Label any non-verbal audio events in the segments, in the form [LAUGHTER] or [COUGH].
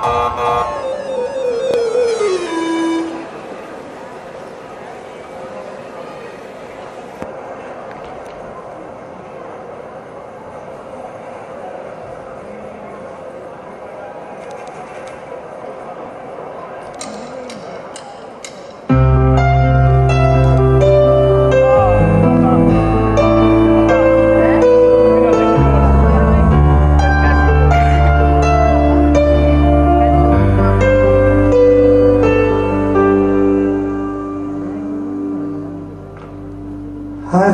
Música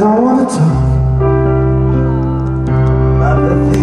don't wanna talk about the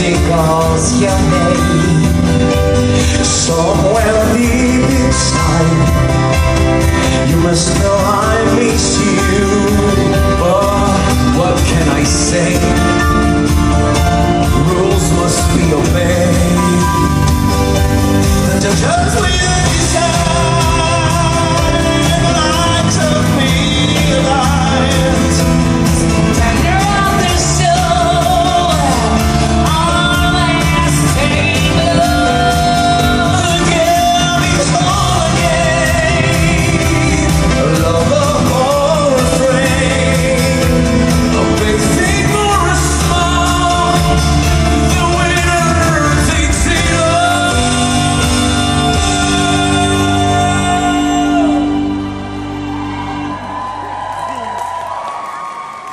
seagulls your name. So.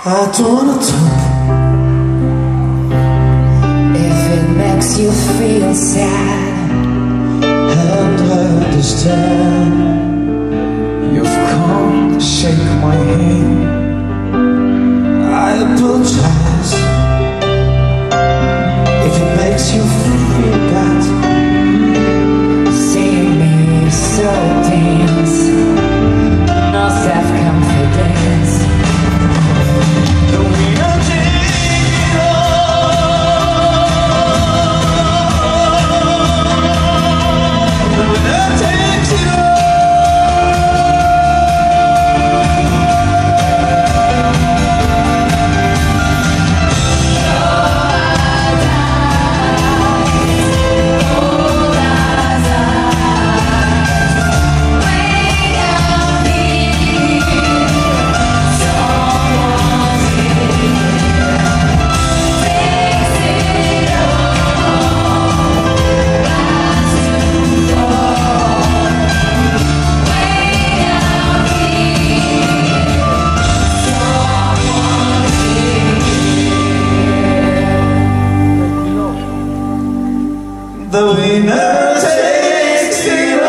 I don't wanna talk If it makes you feel sad And understand You've come to shake my hand. I apologize. If it makes you feel The winner takes it [LAUGHS]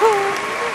all. [LAUGHS]